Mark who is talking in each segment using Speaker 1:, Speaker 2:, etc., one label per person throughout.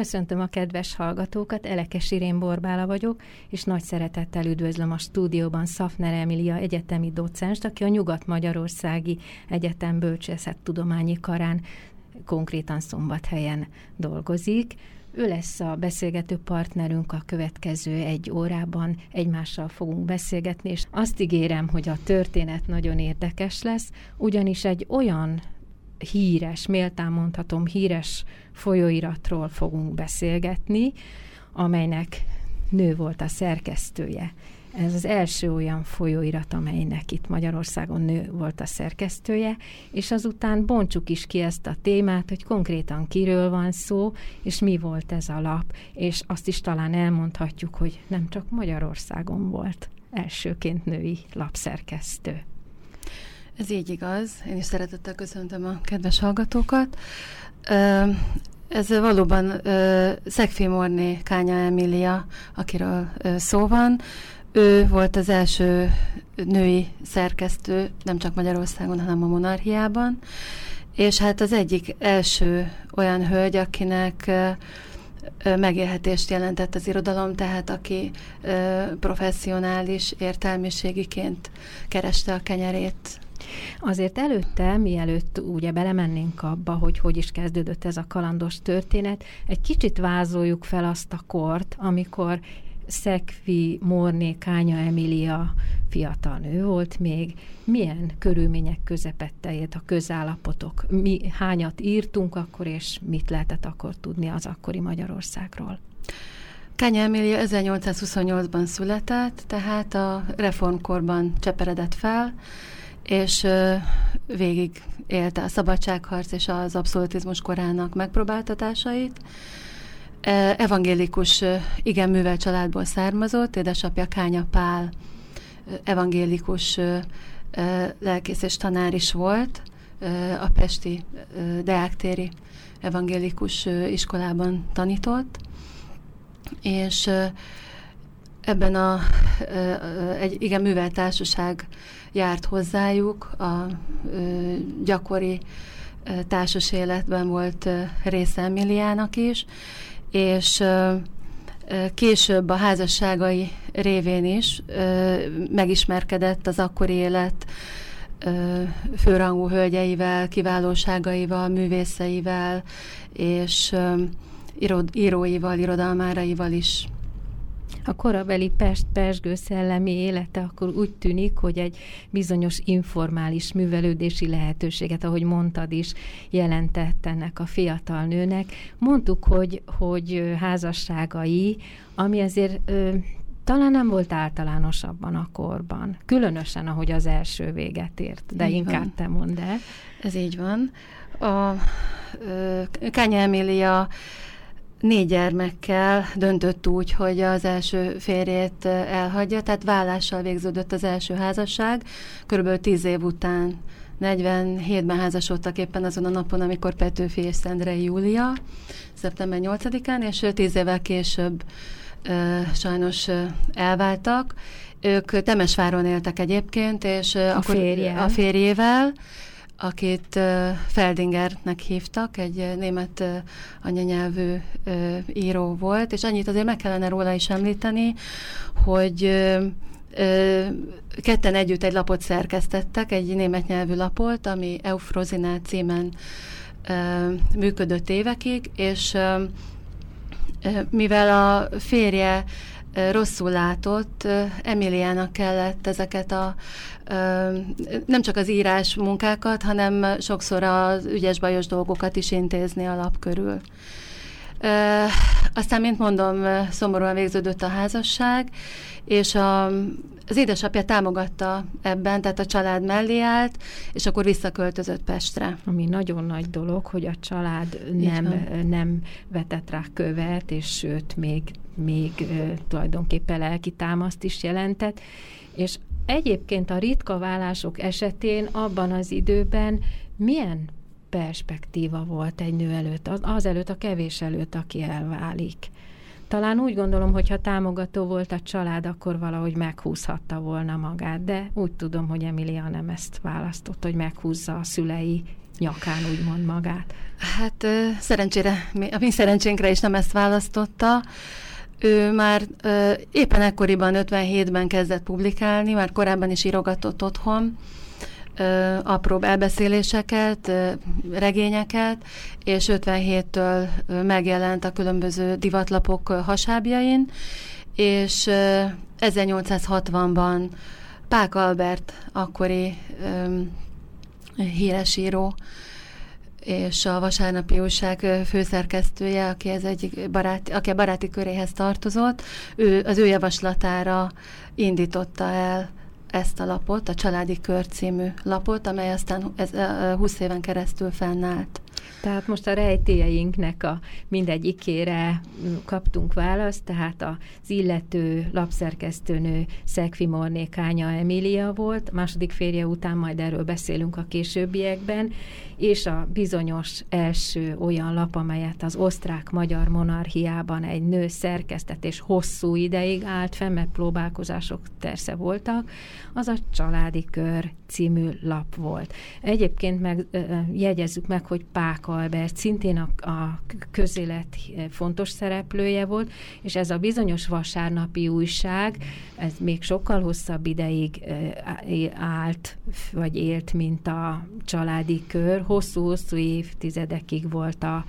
Speaker 1: Köszöntöm a kedves hallgatókat, Elekes Irén Borbála vagyok, és nagy szeretettel üdvözlöm a stúdióban Szafner Emilia egyetemi docenst, aki a Nyugat-Magyarországi Egyetem Bölcsészettudományi Karán, konkrétan Szombathelyen dolgozik. Ő lesz a beszélgető partnerünk a következő egy órában, egymással fogunk beszélgetni, és azt ígérem, hogy a történet nagyon érdekes lesz, ugyanis egy olyan híres, méltán mondhatom, híres folyóiratról fogunk beszélgetni, amelynek nő volt a szerkesztője. Ez az első olyan folyóirat, amelynek itt Magyarországon nő volt a szerkesztője, és azután bontsuk is ki ezt a témát, hogy konkrétan kiről van szó, és mi volt ez a lap, és azt is talán elmondhatjuk, hogy nem csak Magyarországon volt elsőként női lapszerkesztő.
Speaker 2: Ez így igaz. Én is szeretettel köszöntöm a kedves hallgatókat. Ez valóban Szegfi Morné Kánya Emília, akiről szó van. Ő volt az első női szerkesztő, nem csak Magyarországon, hanem a monarchiában. És hát az egyik első olyan hölgy, akinek megélhetést jelentett az irodalom, tehát aki professzionális értelmiségiként kereste a kenyerét
Speaker 1: Azért előtte, mielőtt ugye belemennénk abba, hogy hogy is kezdődött ez a kalandos történet, egy kicsit vázoljuk fel azt a kort, amikor Szekvi Morné Kánya Emília fiatal nő volt még, milyen körülmények közepette élt a közállapotok, mi hányat írtunk akkor, és mit lehetett akkor tudni az akkori Magyarországról?
Speaker 2: Kánya Emília 1828-ban született, tehát a reformkorban cseperedett fel, és végig élte a szabadságharc és az abszolutizmus korának megpróbáltatásait. Evangélikus, igen művel családból származott, édesapja Kánya Pál evangélikus lelkész és tanár is volt, a Pesti Deáktéri evangélikus iskolában tanított, és ebben a, egy igen művel társaság járt hozzájuk, a gyakori társas életben volt része Emiliának is, és később a házasságai révén is megismerkedett az akkori élet főrangú hölgyeivel, kiválóságaival, művészeivel, és íróival, irodalmáraival is
Speaker 1: a korabeli Pest pesgő szellemi élete akkor úgy tűnik, hogy egy bizonyos informális művelődési lehetőséget, ahogy mondtad is, jelentett ennek a fiatal nőnek. Mondtuk, hogy, hogy házasságai, ami azért ö, talán nem volt általánosabban a korban. Különösen, ahogy az első véget ért, de így inkább van. te mondd el.
Speaker 2: Ez így van. A Kánya Emília négy gyermekkel döntött úgy, hogy az első férjét elhagyja, tehát vállással végződött az első házasság, körülbelül tíz év után 47-ben házasodtak éppen azon a napon, amikor Petőfi és Szendrei Júlia, szeptember 8-án, és tíz évvel később ö, sajnos ö, elváltak. Ők Temesváron éltek egyébként, és a, akkor férje. a férjével, akit Feldingernek hívtak, egy német anyanyelvű író volt, és annyit azért meg kellene róla is említeni, hogy ketten együtt egy lapot szerkesztettek, egy német nyelvű lapot, ami Eufrozina címen működött évekig, és mivel a férje rosszul látott, Emiliának kellett ezeket a nem csak az írás munkákat, hanem sokszor az ügyes-bajos dolgokat is intézni a lap körül. Aztán, mint mondom, szomorúan végződött a házasság, és a, az édesapja támogatta ebben, tehát a család mellé állt, és akkor visszaköltözött Pestre.
Speaker 1: Ami nagyon nagy dolog, hogy a család nem, nem vetett rá követ, és sőt, még, még tulajdonképpen lelki támaszt is jelentett, és egyébként a ritka vállások esetén abban az időben milyen perspektíva volt egy nő előtt, az, az előtt, a kevés előtt, aki elválik. Talán úgy gondolom, hogy ha támogató volt a család, akkor valahogy meghúzhatta volna magát, de úgy tudom, hogy Emilia nem ezt választott, hogy meghúzza a szülei nyakán úgymond magát.
Speaker 2: Hát szerencsére, a mi szerencsénkre is nem ezt választotta. Ő már éppen ekkoriban, 57-ben kezdett publikálni, már korábban is írogatott otthon, ö, apróbb elbeszéléseket, ö, regényeket, és 57-től megjelent a különböző divatlapok hasábjain, és ö, 1860-ban Pák Albert, akkori ö, híresíró, és a Vasárnapi Újság főszerkesztője, aki, ez egyik barát, aki a baráti köréhez tartozott, ő, az ő javaslatára indította el ezt a lapot, a Családi Kör című lapot, amely aztán ez, 20 éven keresztül fennállt.
Speaker 1: Tehát most a rejtélyeinknek a mindegyikére kaptunk választ, tehát az illető lapszerkesztőnő Szekvi Morné Kánya Emília volt, második férje után majd erről beszélünk a későbbiekben, és a bizonyos első olyan lap, amelyet az osztrák-magyar monarchiában egy nő szerkesztett, és hosszú ideig állt fenn, mert próbálkozások tersze voltak, az a Családi Kör című lap volt. Egyébként meg jegyezzük meg, hogy Pák Albert szintén a, a közélet fontos szereplője volt, és ez a bizonyos vasárnapi újság, ez még sokkal hosszabb ideig állt, vagy élt, mint a családi kör. Hosszú-hosszú évtizedekig volt a,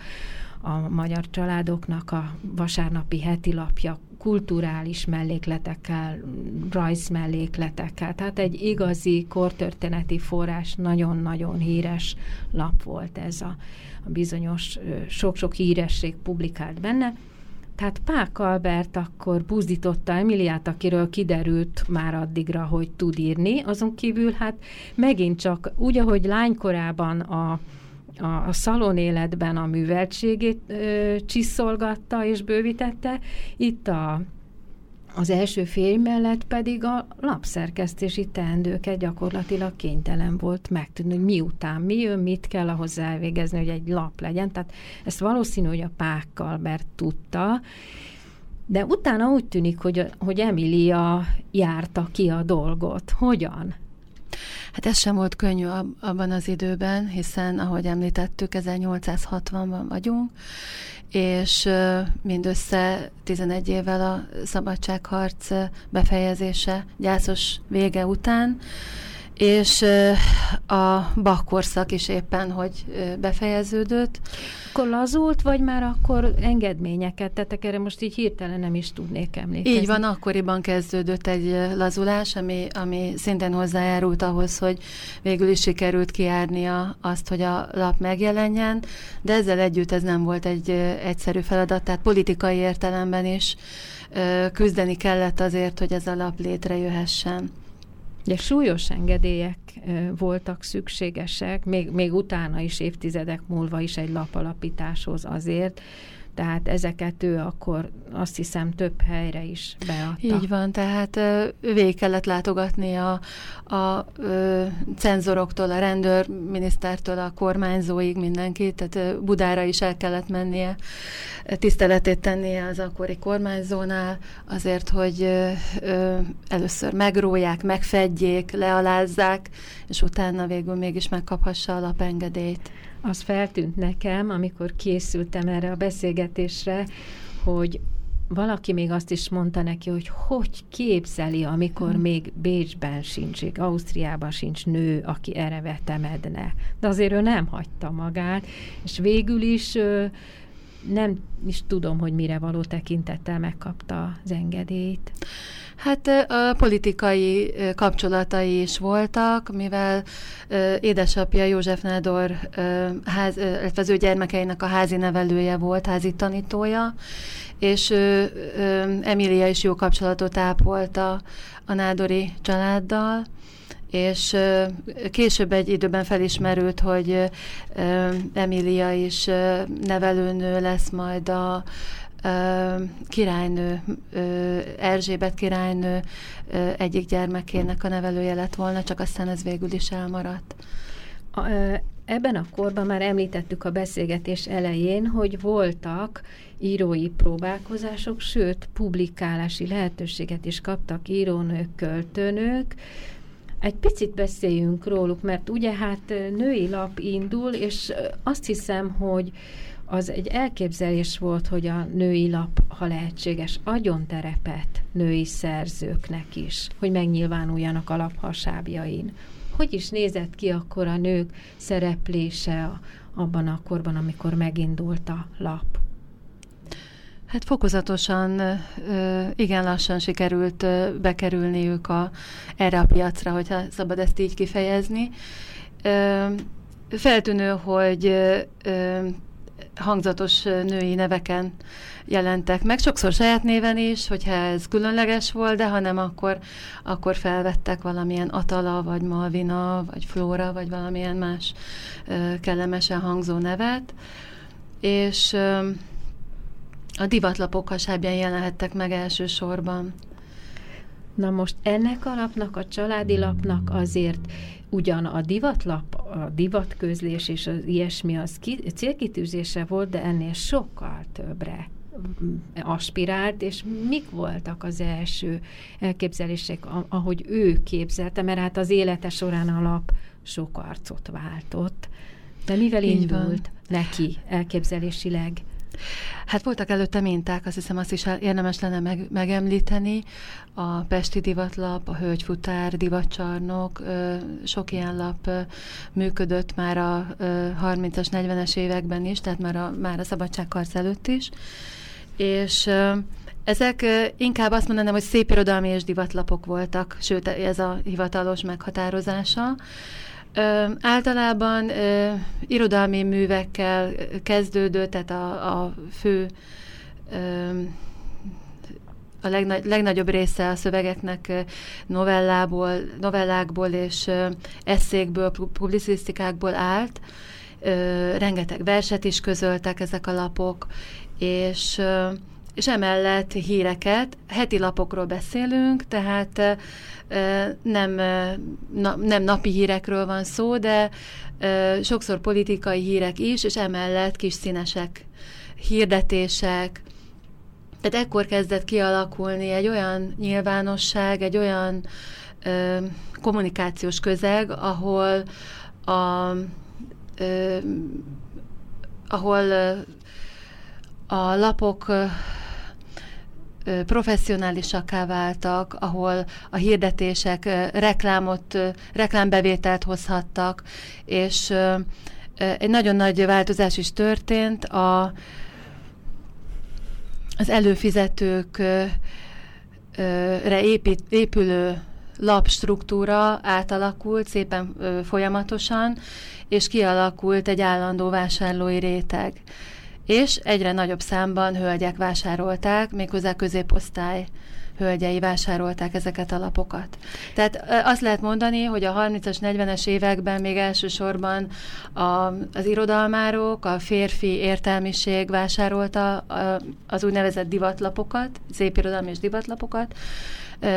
Speaker 1: a magyar családoknak a vasárnapi heti lapja kulturális mellékletekkel, rajzmellékletekkel. Tehát egy igazi kortörténeti forrás, nagyon-nagyon híres lap volt ez a, a bizonyos sok-sok híresség publikált benne. Tehát Pák Albert akkor buzdította Emiliát, akiről kiderült már addigra, hogy tud írni. Azon kívül hát megint csak úgy, ahogy lánykorában a a, a szalon életben a műveltségét ö, csiszolgatta és bővítette, itt a az első férj mellett pedig a lapszerkesztési teendőket gyakorlatilag kénytelen volt megtudni, hogy miután mi jön, mit kell ahhoz elvégezni, hogy egy lap legyen. Tehát ezt valószínű, hogy a Pákkal mert tudta, de utána úgy tűnik, hogy, hogy Emilia járta ki a dolgot. Hogyan?
Speaker 2: Hát ez sem volt könnyű abban az időben, hiszen, ahogy említettük, 1860-ban vagyunk, és mindössze 11 évvel a szabadságharc befejezése, gyászos vége után, és a Bach korszak is éppen, hogy befejeződött.
Speaker 1: Akkor lazult, vagy már akkor engedményeket tettek? Erre most így hirtelen nem is tudnék emlékezni.
Speaker 2: Így van, akkoriban kezdődött egy lazulás, ami, ami szintén hozzájárult ahhoz, hogy végül is sikerült kiárnia azt, hogy a lap megjelenjen, de ezzel együtt ez nem volt egy egyszerű feladat, tehát politikai értelemben is küzdeni kellett azért, hogy ez a lap létrejöhessen.
Speaker 1: Ugye súlyos engedélyek voltak szükségesek, még, még utána is évtizedek múlva is egy lapalapításhoz azért, tehát ezeket ő akkor azt hiszem több helyre is beadta.
Speaker 2: Így van, tehát végig kellett látogatni a, a, a cenzoroktól, a rendőrminisztertől, a kormányzóig mindenkit, tehát Budára is el kellett mennie, tiszteletét tennie az akkori kormányzónál, azért, hogy először megróják, megfedjék, lealázzák, és utána végül mégis megkaphassa a lapengedélyt
Speaker 1: az feltűnt nekem, amikor készültem erre a beszélgetésre, hogy valaki még azt is mondta neki, hogy hogy képzeli, amikor hmm. még Bécsben sincs, Ausztriában sincs nő, aki erre vetemedne. De azért ő nem hagyta magát, és végül is nem is tudom, hogy mire való tekintettel megkapta az engedélyt.
Speaker 2: Hát a politikai kapcsolatai is voltak, mivel édesapja József Nádor ház, az ő gyermekeinek a házi nevelője volt, házi tanítója, és Emília is jó kapcsolatot ápolt a, a Nádori családdal, és később egy időben felismerült, hogy Emília is nevelőnő lesz majd a királynő, Erzsébet királynő egyik gyermekének a nevelője lett volna, csak aztán ez végül is elmaradt.
Speaker 1: Ebben a korban már említettük a beszélgetés elején, hogy voltak írói próbálkozások, sőt, publikálási lehetőséget is kaptak írónők, költőnők. Egy picit beszéljünk róluk, mert ugye hát női lap indul, és azt hiszem, hogy az egy elképzelés volt, hogy a női lap, ha lehetséges, adjon terepet női szerzőknek is, hogy megnyilvánuljanak a lap hasábjain. Hogy is nézett ki akkor a nők szereplése abban a korban, amikor megindult a lap?
Speaker 2: Hát fokozatosan, igen lassan sikerült bekerülniük a, erre a piacra, hogyha szabad ezt így kifejezni. Feltűnő, hogy hangzatos női neveken jelentek meg, sokszor saját néven is, hogyha ez különleges volt, de ha nem, akkor, akkor felvettek valamilyen Atala, vagy Malvina, vagy Flóra, vagy valamilyen más kellemesen hangzó nevet. És a divatlapok hasábján jelenhettek meg elsősorban.
Speaker 1: Na most ennek a lapnak, a családi lapnak azért ugyan a divatlap, a divatközlés és az ilyesmi az ki, célkitűzése volt, de ennél sokkal többre aspirált, és mik voltak az első elképzelések, ahogy ő képzelte, mert hát az élete során a lap sok arcot váltott. De mivel Így indult van. neki elképzelésileg?
Speaker 2: Hát voltak előtte minták, azt hiszem azt is érdemes lenne meg, megemlíteni. A Pesti Divatlap, a Hölgyfutár, Divatcsarnok, sok ilyen lap működött már a 30-as, 40-es években is, tehát már a, már a szabadságkarc előtt is. És ezek inkább azt mondanám, hogy szép irodalmi és divatlapok voltak, sőt ez a hivatalos meghatározása. Ö, általában ö, irodalmi művekkel kezdődött, tehát a, a fő ö, a legnagy, legnagyobb része a szövegeknek novellából, novellákból és eszékből, publicisztikákból állt. Ö, rengeteg verset is közöltek ezek a lapok, és és emellett híreket, heti lapokról beszélünk, tehát nem, nem napi hírekről van szó, de sokszor politikai hírek is, és emellett kis színesek, hirdetések, tehát ekkor kezdett kialakulni egy olyan nyilvánosság, egy olyan kommunikációs közeg, ahol a ahol a lapok professzionálisakká váltak, ahol a hirdetések reklámot, reklámbevételt hozhattak, és egy nagyon nagy változás is történt. A, az előfizetőkre épít, épülő lapstruktúra átalakult szépen folyamatosan, és kialakult egy állandó vásárlói réteg és egyre nagyobb számban hölgyek vásárolták, méghozzá középosztály hölgyei vásárolták ezeket a lapokat. Tehát azt lehet mondani, hogy a 30-as, 40-es években még elsősorban a, az irodalmárok, a férfi értelmiség vásárolta az úgynevezett divatlapokat, szép irodalmi és divatlapokat,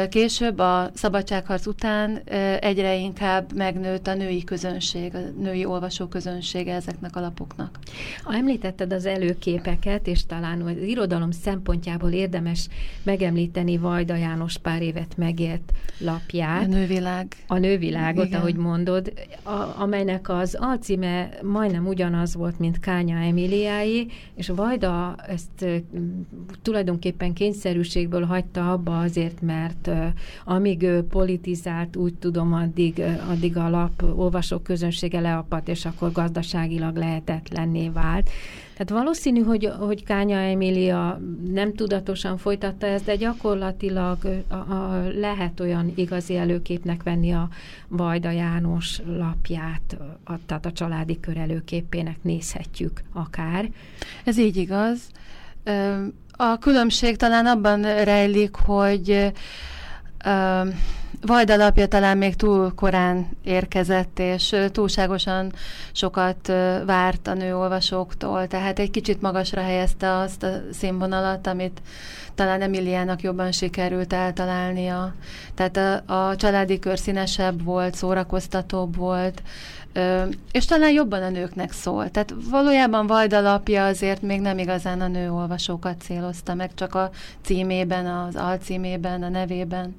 Speaker 2: Később a szabadságharc után egyre inkább megnőtt a női közönség, a női olvasó közönsége ezeknek a lapoknak.
Speaker 1: Ha említetted az előképeket, és talán az irodalom szempontjából érdemes megemlíteni Vajda János pár évet megélt lapját.
Speaker 2: A nővilág.
Speaker 1: A nővilágot, Igen. ahogy mondod, a, amelynek az alcíme majdnem ugyanaz volt, mint Kánya Emiliáé, és Vajda ezt tulajdonképpen kényszerűségből hagyta abba azért, mert mert amíg politizált, úgy tudom, addig, addig a lap olvasók közönsége leapadt, és akkor gazdaságilag lehetetlenné vált. Tehát valószínű, hogy, hogy Kánya Emília nem tudatosan folytatta ezt, de gyakorlatilag a, a, lehet olyan igazi előképnek venni a Vajda János lapját, a, tehát a családi kör előképének nézhetjük akár.
Speaker 2: Ez így igaz. A különbség talán abban rejlik, hogy Vajda lapja talán még túl korán érkezett, és túlságosan sokat várt a nőolvasóktól, tehát egy kicsit magasra helyezte azt a színvonalat, amit talán Emiliának jobban sikerült eltalálnia. Tehát a, a családi kör színesebb volt, szórakoztatóbb volt, és talán jobban a nőknek szól. Tehát valójában Vajda lapja azért még nem igazán a nőolvasókat célozta meg, csak a címében, az alcímében, a nevében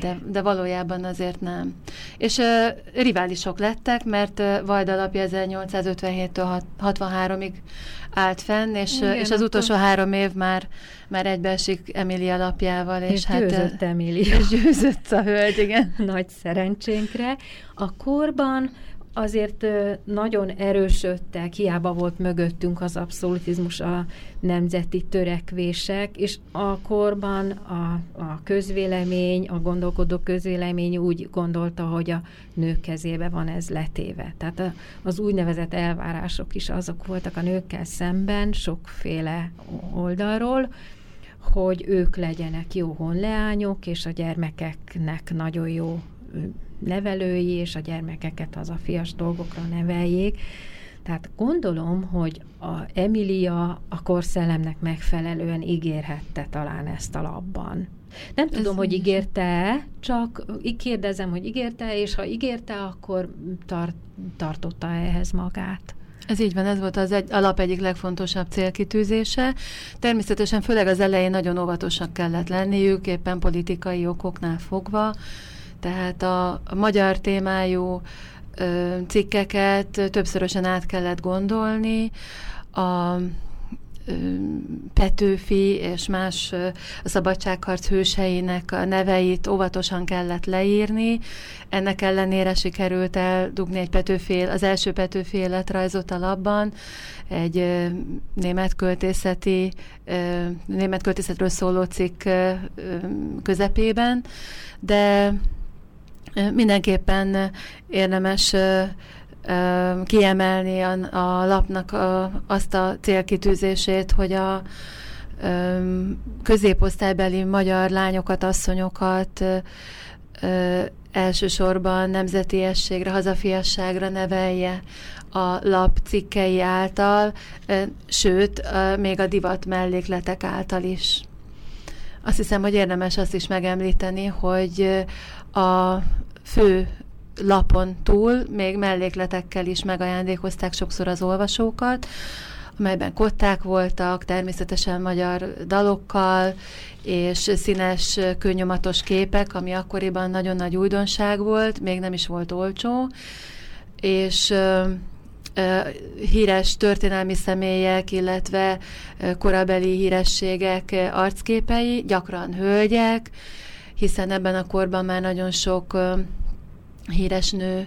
Speaker 2: de, de valójában azért nem. És uh, riválisok lettek, mert uh, Vajda alapja 1857-től 63-ig állt fenn, és, Igen, és az utolsó három év már, már egybeesik Emilia alapjával. És,
Speaker 1: és hát, győzött Emilia.
Speaker 2: És győzött a hölgy, igen.
Speaker 1: Nagy szerencsénkre. A korban azért nagyon erősödtek, hiába volt mögöttünk az abszolutizmus, a nemzeti törekvések, és a korban a, a közvélemény, a gondolkodó közvélemény úgy gondolta, hogy a nők kezébe van ez letéve. Tehát a, az úgynevezett elvárások is azok voltak a nőkkel szemben, sokféle oldalról, hogy ők legyenek jó honleányok, és a gyermekeknek nagyon jó nevelői, és a gyermekeket az a fias dolgokra neveljék. Tehát gondolom, hogy a Emilia a korszellemnek megfelelően ígérhette talán ezt a labban. Nem Ez tudom, hogy ígérte csak kérdezem, hogy ígérte és ha ígérte, akkor tar- tartotta ehhez magát.
Speaker 2: Ez így van, ez volt az egy, alap egyik legfontosabb célkitűzése. Természetesen főleg az elején nagyon óvatosak kellett lenniük, éppen politikai okoknál fogva, tehát a, magyar témájú ö, cikkeket többszörösen át kellett gondolni, a Petőfi és más a szabadságharc hőseinek a neveit óvatosan kellett leírni. Ennek ellenére sikerült eldugni egy Petőfi, az első Petőfi életrajzot a labban, egy német költészeti, német költészetről szóló cikk közepében, de Mindenképpen érdemes kiemelni a, a lapnak a, azt a célkitűzését, hogy a középosztálybeli magyar lányokat, asszonyokat elsősorban nemzetiességre, hazafiasságra nevelje a lap cikkei által, sőt, még a divat mellékletek által is. Azt hiszem, hogy érdemes azt is megemlíteni, hogy a fő lapon túl még mellékletekkel is megajándékozták sokszor az olvasókat, amelyben kották voltak, természetesen magyar dalokkal, és színes, könnyomatos képek, ami akkoriban nagyon nagy újdonság volt, még nem is volt olcsó, és híres történelmi személyek, illetve korabeli hírességek arcképei, gyakran hölgyek, hiszen ebben a korban már nagyon sok híres nő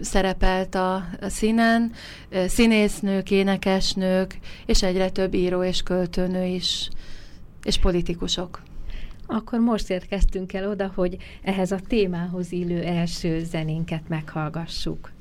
Speaker 2: szerepelt a, a színen, ö, színésznők, énekesnők, és egyre több író és költőnő is, és politikusok.
Speaker 1: Akkor most érkeztünk el oda, hogy ehhez a témához illő első zenénket meghallgassuk.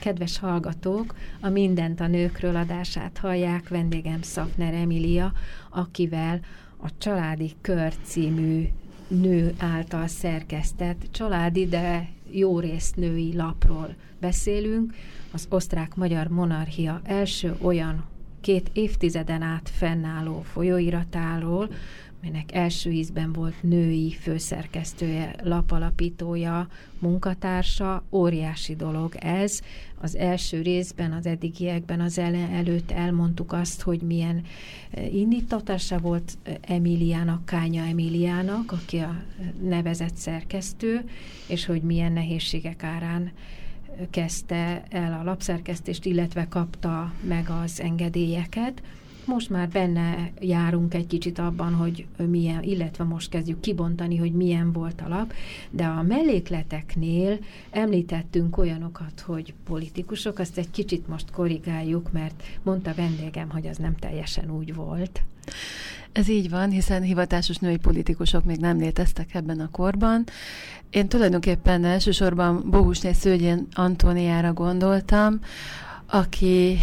Speaker 1: Kedves hallgatók a Mindent a nőkről adását hallják, vendégem Szafner Emilia, akivel a Családi Kör című nő által szerkesztett családi, de jó részt női lapról beszélünk, az osztrák-magyar monarchia első olyan két évtizeden át fennálló folyóiratáról, melynek első ízben volt női főszerkesztője, lapalapítója, munkatársa. Óriási dolog ez. Az első részben, az eddigiekben, az el- előtt elmondtuk azt, hogy milyen eh, indítatása volt eh, Emiliának, Kánya Emiliának, aki a nevezett szerkesztő, és hogy milyen nehézségek árán eh, kezdte el a lapszerkesztést, illetve kapta meg az engedélyeket most már benne járunk egy kicsit abban, hogy milyen, illetve most kezdjük kibontani, hogy milyen volt a lap, de a mellékleteknél említettünk olyanokat, hogy politikusok, azt egy kicsit most korrigáljuk, mert mondta vendégem, hogy az nem teljesen úgy volt.
Speaker 2: Ez így van, hiszen hivatásos női politikusok még nem léteztek ebben a korban. Én tulajdonképpen elsősorban Bohusné Szőgyén Antóniára gondoltam, aki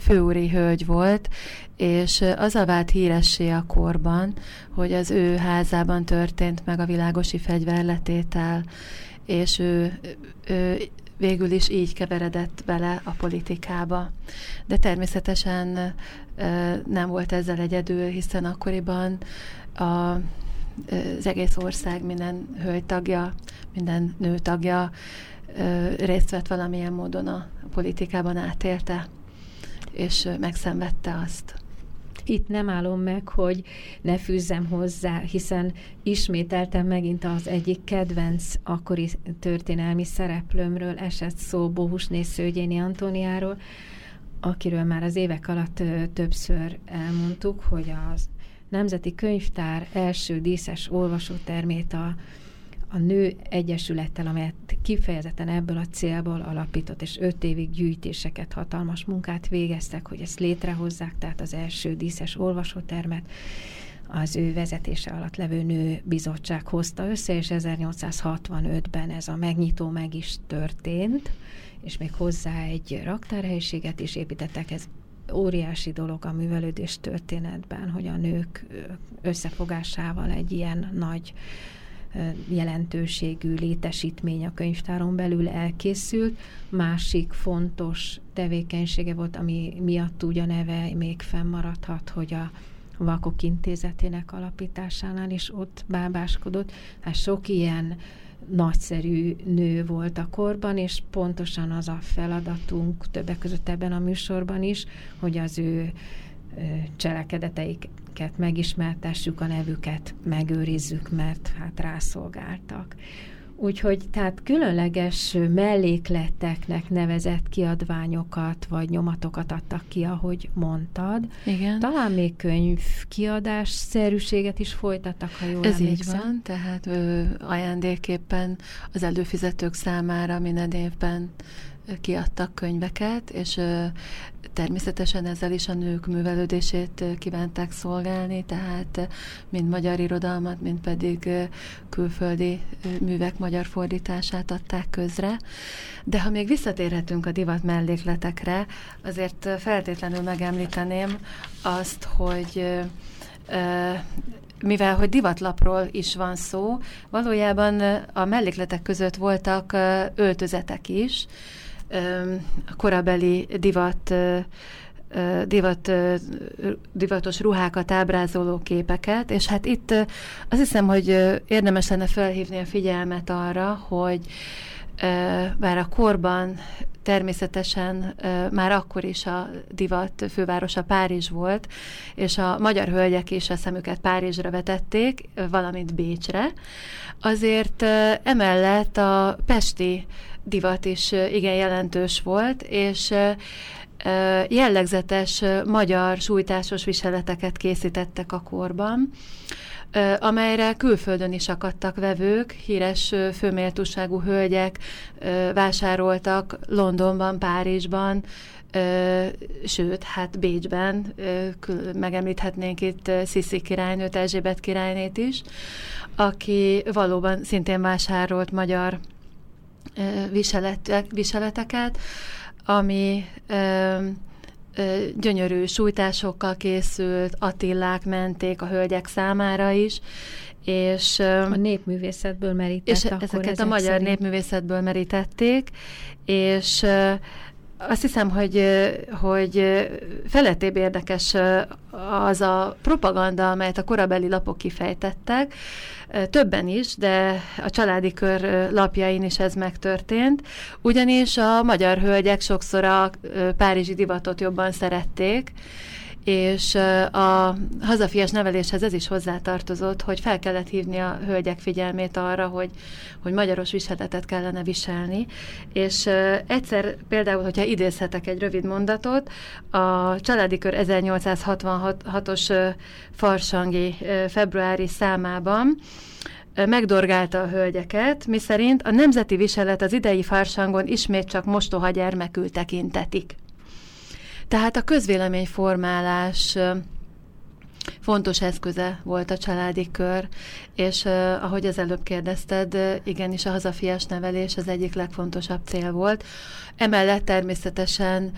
Speaker 2: főúri hölgy volt, és az a vált híressé a korban, hogy az ő házában történt meg a világosi fegyverletétel, és ő, ő végül is így keveredett bele a politikába. De természetesen nem volt ezzel egyedül, hiszen akkoriban a, az egész ország minden hölgy tagja, minden nő tagja részt vett valamilyen módon a politikában, átélte, és megszenvedte azt.
Speaker 1: Itt nem állom meg, hogy ne fűzzem hozzá, hiszen ismételtem megint az egyik kedvenc akkori történelmi szereplőmről esett szó Bohusné Szőgyéni Antóniáról, akiről már az évek alatt többször elmondtuk, hogy az Nemzeti Könyvtár első díszes olvasótermét a a Nő Egyesülettel, amelyet kifejezetten ebből a célból alapított, és öt évig gyűjtéseket, hatalmas munkát végeztek, hogy ezt létrehozzák, tehát az első díszes olvasótermet az ő vezetése alatt levő nő bizottság hozta össze, és 1865-ben ez a megnyitó meg is történt, és még hozzá egy raktárhelyiséget is építettek, ez óriási dolog a művelődés történetben, hogy a nők összefogásával egy ilyen nagy jelentőségű létesítmény a könyvtáron belül elkészült. Másik fontos tevékenysége volt, ami miatt úgy a neve még fennmaradhat, hogy a Vakok Intézetének alapításánál is ott bábáskodott. Hát sok ilyen nagyszerű nő volt a korban, és pontosan az a feladatunk, többek között ebben a műsorban is, hogy az ő cselekedeteiket megismertessük, a nevüket megőrizzük, mert hát rászolgáltak. Úgyhogy tehát különleges mellékleteknek nevezett kiadványokat vagy nyomatokat adtak ki, ahogy mondtad.
Speaker 2: Igen.
Speaker 1: Talán még könyv kiadás szerűséget is folytattak, ha jól
Speaker 2: Ez
Speaker 1: emlékszem.
Speaker 2: így van, tehát ö, ajándéképpen az előfizetők számára minden évben kiadtak könyveket, és természetesen ezzel is a nők művelődését kívánták szolgálni, tehát mind magyar irodalmat, mind pedig külföldi művek magyar fordítását adták közre. De ha még visszatérhetünk a divat mellékletekre, azért feltétlenül megemlíteném azt, hogy mivel hogy divatlapról is van szó, valójában a mellékletek között voltak öltözetek is, korabeli divat divat, divatos ruhákat ábrázoló képeket, és hát itt azt hiszem, hogy érdemes lenne felhívni a figyelmet arra, hogy bár a korban természetesen már akkor is a divat fővárosa Párizs volt, és a magyar hölgyek is a szemüket Párizsra vetették, valamint Bécsre. Azért emellett a pesti divat is igen jelentős volt, és jellegzetes magyar sújtásos viseleteket készítettek a korban, amelyre külföldön is akadtak vevők, híres főméltóságú hölgyek vásároltak Londonban, Párizsban, sőt, hát Bécsben megemlíthetnénk itt Sziszi királynőt, Erzsébet királynét is, aki valóban szintén vásárolt magyar viseletek, viseleteket, ami gyönyörű sújtásokkal készült, Attillák menték a hölgyek számára is, és
Speaker 1: a népművészetből merített
Speaker 2: és ezeket
Speaker 1: ezek
Speaker 2: a magyar
Speaker 1: szerint.
Speaker 2: népművészetből merítették, és azt hiszem, hogy, hogy felettébb érdekes az a propaganda, amelyet a korabeli lapok kifejtettek, többen is, de a családi kör lapjain is ez megtörtént, ugyanis a magyar hölgyek sokszor a párizsi divatot jobban szerették, és a hazafias neveléshez ez is hozzátartozott, hogy fel kellett hívni a hölgyek figyelmét arra, hogy, hogy magyaros viseletet kellene viselni, és egyszer például, hogyha idézhetek egy rövid mondatot, a családi kör 1866-os farsangi februári számában megdorgálta a hölgyeket, miszerint a nemzeti viselet az idei farsangon ismét csak mostoha gyermekül tekintetik. Tehát a közvéleményformálás fontos eszköze volt a családi kör, és uh, ahogy az előbb kérdezted, igenis a hazafias nevelés az egyik legfontosabb cél volt. Emellett természetesen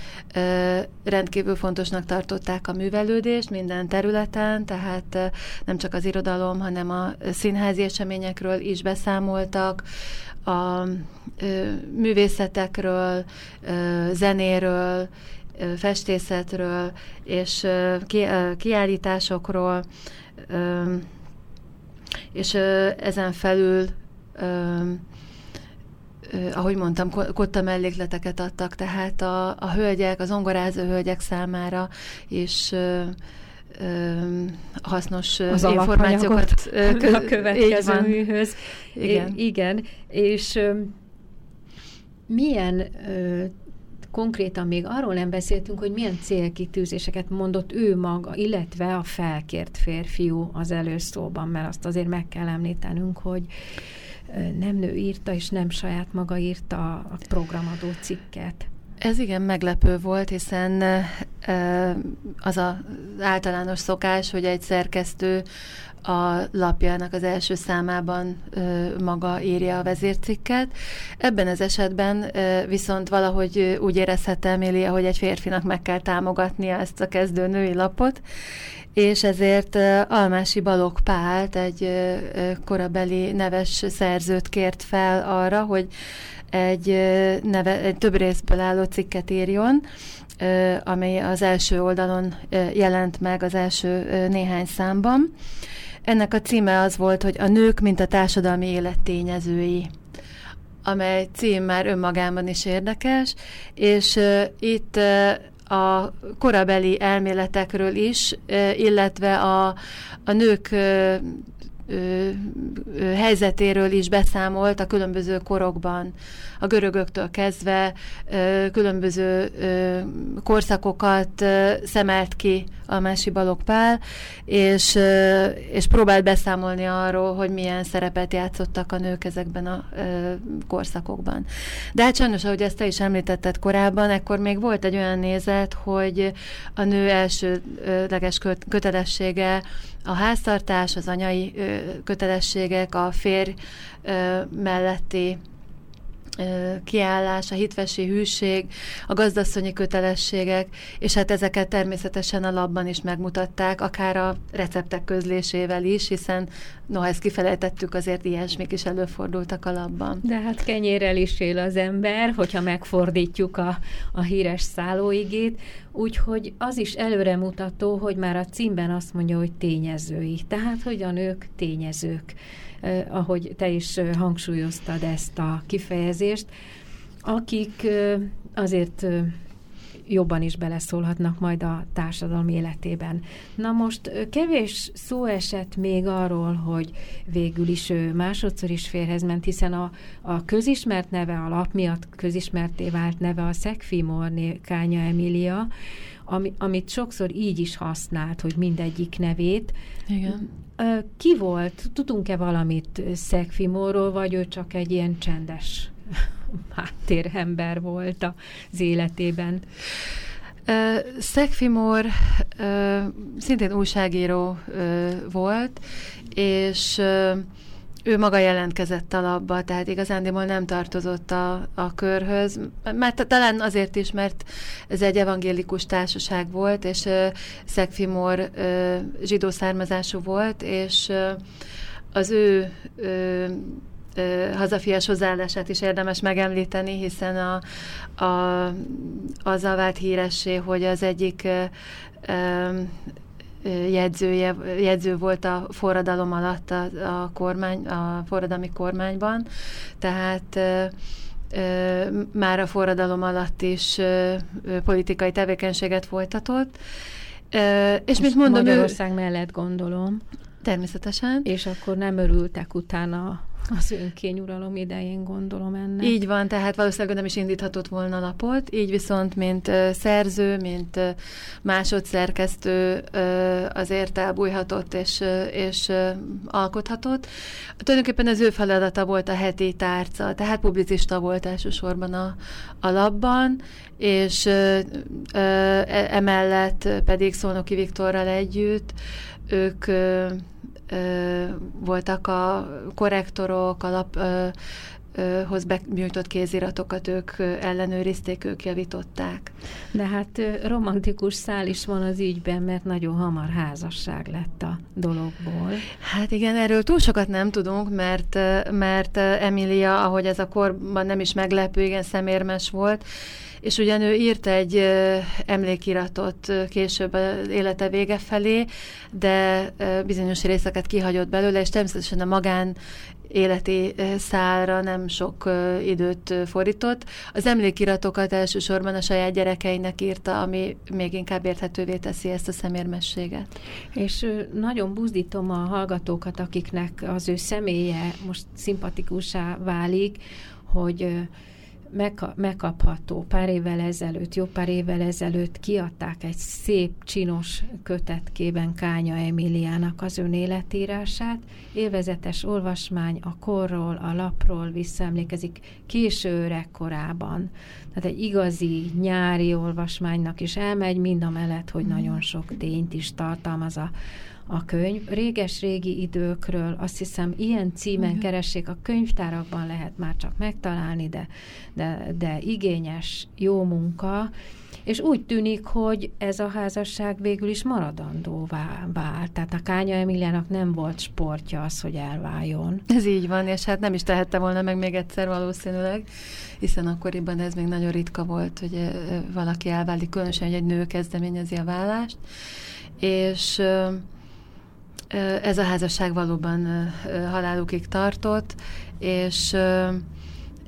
Speaker 2: rendkívül fontosnak tartották a művelődést minden területen, tehát nem csak az irodalom, hanem a színházi eseményekről is beszámoltak, a uh, művészetekről, zenéről, festészetről és kiállításokról, és ezen felül ahogy mondtam, kotta mellékleteket adtak, tehát a, a hölgyek, az ongorázó hölgyek számára is hasznos
Speaker 1: az
Speaker 2: információkat
Speaker 1: a következő műhöz.
Speaker 2: Igen.
Speaker 1: igen, és milyen konkrétan még arról nem beszéltünk, hogy milyen célkitűzéseket mondott ő maga, illetve a felkért férfiú az előszóban, mert azt azért meg kell említenünk, hogy nem nő írta, és nem saját maga írta a programadó cikket.
Speaker 2: Ez igen meglepő volt, hiszen az az általános szokás, hogy egy szerkesztő a lapjának az első számában ö, maga írja a vezércikket. Ebben az esetben ö, viszont valahogy úgy érezhette Emilia, hogy egy férfinak meg kell támogatnia ezt a kezdő női lapot, és ezért ö, Almási Balog Pált, egy ö, korabeli neves szerzőt kért fel arra, hogy egy, neve, egy több részből álló cikket írjon, amely az első oldalon jelent meg az első néhány számban. Ennek a címe az volt, hogy a nők, mint a társadalmi élet tényezői amely cím már önmagában is érdekes, és uh, itt uh, a korabeli elméletekről is, illetve a, a nők ö, ö, helyzetéről is beszámolt a különböző korokban, a görögöktől kezdve ö, különböző ö, korszakokat ö, szemelt ki a Mási Balog Pál, és, ö, és próbált beszámolni arról, hogy milyen szerepet játszottak a nők ezekben a ö, korszakokban. De hát sajnos, ahogy ezt te is említetted korábban, ekkor még volt egy olyan nézet, hogy a nő elsőleges kötelessége a háztartás, az anyai kötelességek, a férj melletti kiállás, a hitvesi hűség, a gazdasszonyi kötelességek, és hát ezeket természetesen a labban is megmutatták, akár a receptek közlésével is, hiszen noha ezt kifelejtettük, azért ilyesmik is előfordultak a labban.
Speaker 1: De hát kenyérrel is él az ember, hogyha megfordítjuk a, a híres szállóigét, úgyhogy az is előremutató, hogy már a címben azt mondja, hogy tényezői, tehát hogy a nők tényezők ahogy te is eh, hangsúlyoztad ezt a kifejezést, akik eh, azért eh, jobban is beleszólhatnak majd a társadalom életében. Na most kevés szó esett még arról, hogy végül is ő másodszor is férhez ment, hiszen a, a közismert neve, a lap miatt közismerté vált neve a Szekfimorné Kánya Emília, ami, amit sokszor így is használt, hogy mindegyik nevét.
Speaker 2: Igen.
Speaker 1: Ki volt? Tudunk-e valamit Szekfimorról, vagy ő csak egy ilyen csendes háttérember volt az életében?
Speaker 2: Uh, Szekfimor uh, szintén újságíró uh, volt, és uh, ő maga jelentkezett a labba, tehát igazándiból nem tartozott a, a körhöz, mert talán azért is, mert ez egy evangélikus társaság volt, és uh, Szegfimor uh, zsidó származású volt, és uh, az ő uh, hazafias hozzáállását is érdemes megemlíteni, hiszen a, a, azzal vált híressé, hogy az egyik jegyzője, jegyző volt a forradalom alatt a, a, kormány, a forradalmi kormányban, tehát már a forradalom alatt is politikai tevékenységet folytatott.
Speaker 1: És mint mondom, Magyarország ő... mellett gondolom.
Speaker 2: Természetesen.
Speaker 1: És akkor nem örültek utána az önkényuralom idején gondolom ennek.
Speaker 2: Így van, tehát valószínűleg nem is indíthatott volna lapot, így viszont, mint szerző, mint másodszerkesztő azért elbújhatott és, és alkothatott. Tulajdonképpen az ő feladata volt a heti tárca, tehát publicista volt elsősorban a, a labban, és uh, uh, emellett pedig Szolnoki Viktorral együtt ők uh, voltak a korrektorok, alap, ö, hoz benyújtott kéziratokat ők ellenőrizték, ők javították.
Speaker 1: De hát romantikus szál is van az ügyben, mert nagyon hamar házasság lett a dologból.
Speaker 2: Hát igen, erről túl sokat nem tudunk, mert, mert Emilia, ahogy ez a korban nem is meglepő, igen szemérmes volt, és ugyan ő írt egy emlékiratot később élete vége felé, de bizonyos részeket kihagyott belőle, és természetesen a magán életi szálra nem sok időt fordított. Az emlékiratokat elsősorban a saját gyerekeinek írta, ami még inkább érthetővé teszi ezt a szemérmességet.
Speaker 1: És nagyon buzdítom a hallgatókat, akiknek az ő személye most szimpatikusá válik, hogy megkapható. Pár évvel ezelőtt, jó pár évvel ezelőtt kiadták egy szép, csinos kötetkében Kánya Emiliának az ön életírását. Élvezetes olvasmány a korról, a lapról visszaemlékezik késő öregkorában. Tehát egy igazi nyári olvasmánynak is elmegy, mind a mellett, hogy nagyon sok tényt is tartalmaz a a könyv. Réges-régi időkről azt hiszem ilyen címen uh-huh. keressék, a könyvtárakban lehet már csak megtalálni, de, de, de igényes, jó munka, és úgy tűnik, hogy ez a házasság végül is maradandóvá vált. Tehát a Kánya Emiliának nem volt sportja az, hogy elváljon.
Speaker 2: Ez így van, és hát nem is tehette volna meg még egyszer valószínűleg, hiszen akkoriban ez még nagyon ritka volt, hogy valaki elválik, különösen, hogy egy nő kezdeményezi a vállást. És ez a házasság valóban halálukig tartott, és,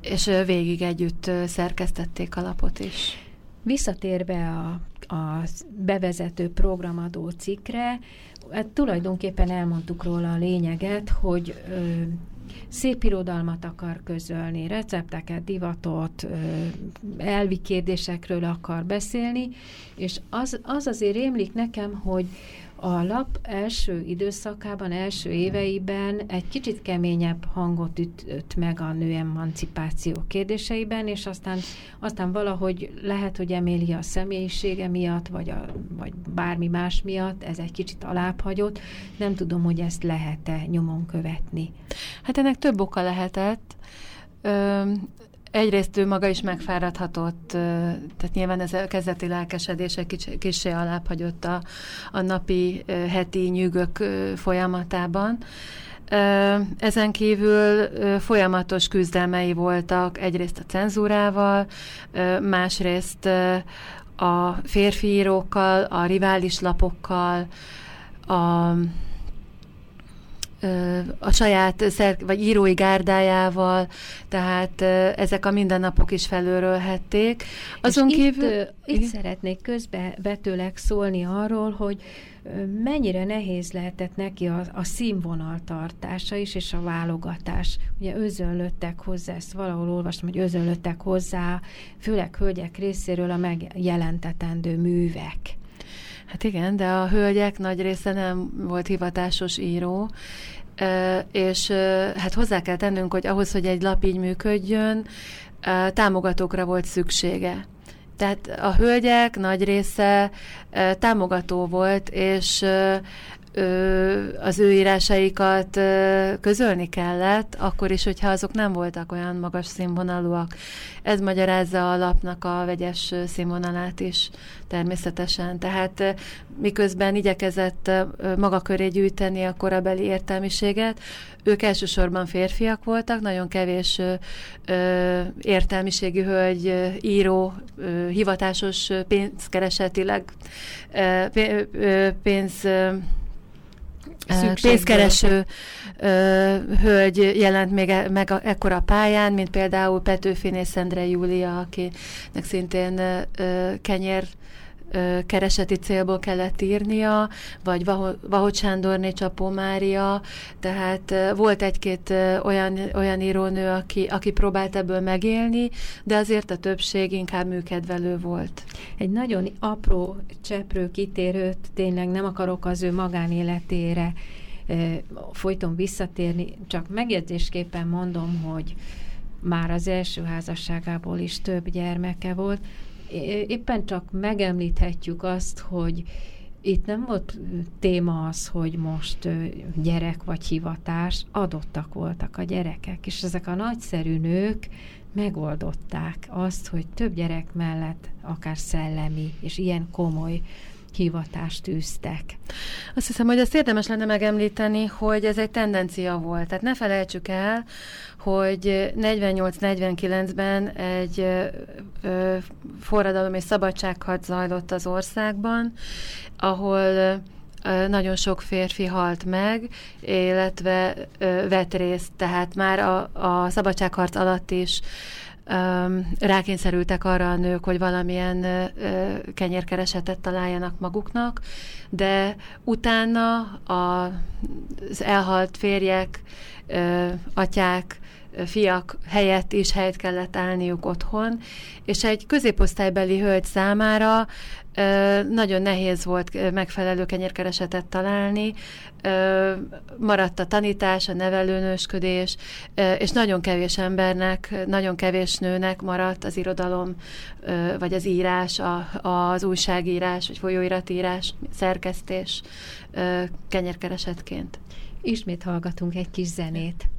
Speaker 2: és végig együtt szerkesztették a lapot is.
Speaker 1: Visszatérve a, a bevezető programadó cikkre, hát tulajdonképpen elmondtuk róla a lényeget, hogy ö, szép irodalmat akar közölni, recepteket, divatot, ö, elvi kérdésekről akar beszélni, és az, az azért rémlik nekem, hogy a lap első időszakában, első éveiben egy kicsit keményebb hangot ütött meg a nő emancipáció kérdéseiben, és aztán, aztán valahogy lehet, hogy Emélia a személyisége miatt, vagy, a, vagy bármi más miatt ez egy kicsit alábbhagyott. Nem tudom, hogy ezt lehet-e nyomon követni.
Speaker 2: Hát ennek több oka lehetett. Ö, Egyrészt ő maga is megfáradhatott, tehát nyilván ez a kezdeti lelkesedése kis, kicsi alább hagyott a, a napi, heti nyűgök folyamatában. Ezen kívül folyamatos küzdelmei voltak egyrészt a cenzúrával, másrészt a férfi írókkal, a rivális lapokkal, a a saját szer- vagy írói gárdájával, tehát ezek a mindennapok is felőrölhették.
Speaker 1: Azon És kívül... Itt, itt szeretnék közbevetőleg szólni arról, hogy mennyire nehéz lehetett neki a, a színvonal tartása is, és a válogatás. Ugye özönlöttek hozzá, ezt valahol olvastam, hogy özönlöttek hozzá, főleg hölgyek részéről a megjelentetendő művek.
Speaker 2: Hát igen, de a hölgyek nagy része nem volt hivatásos író, és hát hozzá kell tennünk, hogy ahhoz, hogy egy lap így működjön, támogatókra volt szüksége. Tehát a hölgyek nagy része támogató volt, és az ő írásaikat közölni kellett, akkor is, hogyha azok nem voltak olyan magas színvonalúak. Ez magyarázza a lapnak a vegyes színvonalát is természetesen. Tehát miközben igyekezett maga köré gyűjteni a korabeli értelmiséget, ők elsősorban férfiak voltak, nagyon kevés ö, ö, értelmiségű hölgy, író, ö, hivatásos pénzkeresetileg ö, pénz pénzkereső ö, hölgy jelent még e, meg a, ekkora pályán, mint például Petőfiné Szendre Júlia, akinek szintén ö, kenyér kereseti célból kellett írnia, vagy Vahot Sándorné Csapó Mária, tehát volt egy-két olyan, olyan írónő, aki, aki próbált ebből megélni, de azért a többség inkább műkedvelő volt.
Speaker 1: Egy nagyon apró cseprő kitérőt tényleg nem akarok az ő magánéletére folyton visszatérni, csak megjegyzésképpen mondom, hogy már az első házasságából is több gyermeke volt, éppen csak megemlíthetjük azt, hogy itt nem volt téma az, hogy most gyerek vagy hivatás, adottak voltak a gyerekek, és ezek a nagyszerű nők megoldották azt, hogy több gyerek mellett akár szellemi és ilyen komoly hivatást űztek.
Speaker 2: Azt hiszem, hogy azt érdemes lenne megemlíteni, hogy ez egy tendencia volt. Tehát ne felejtsük el, hogy 48-49-ben egy ö, forradalom és szabadságharc zajlott az országban, ahol nagyon sok férfi halt meg, illetve ö, vett részt, tehát már a, a szabadságharc alatt is rákényszerültek arra a nők, hogy valamilyen kenyérkeresetet találjanak maguknak, de utána az elhalt férjek, atyák, fiak helyett is helyet kellett állniuk otthon, és egy középosztálybeli hölgy számára nagyon nehéz volt megfelelő kenyérkeresetet találni, maradt a tanítás, a nevelőnősködés, és nagyon kevés embernek, nagyon kevés nőnek maradt az irodalom, vagy az írás, az újságírás, vagy folyóiratírás, szerkesztés kenyérkeresetként.
Speaker 1: Ismét hallgatunk egy kis zenét.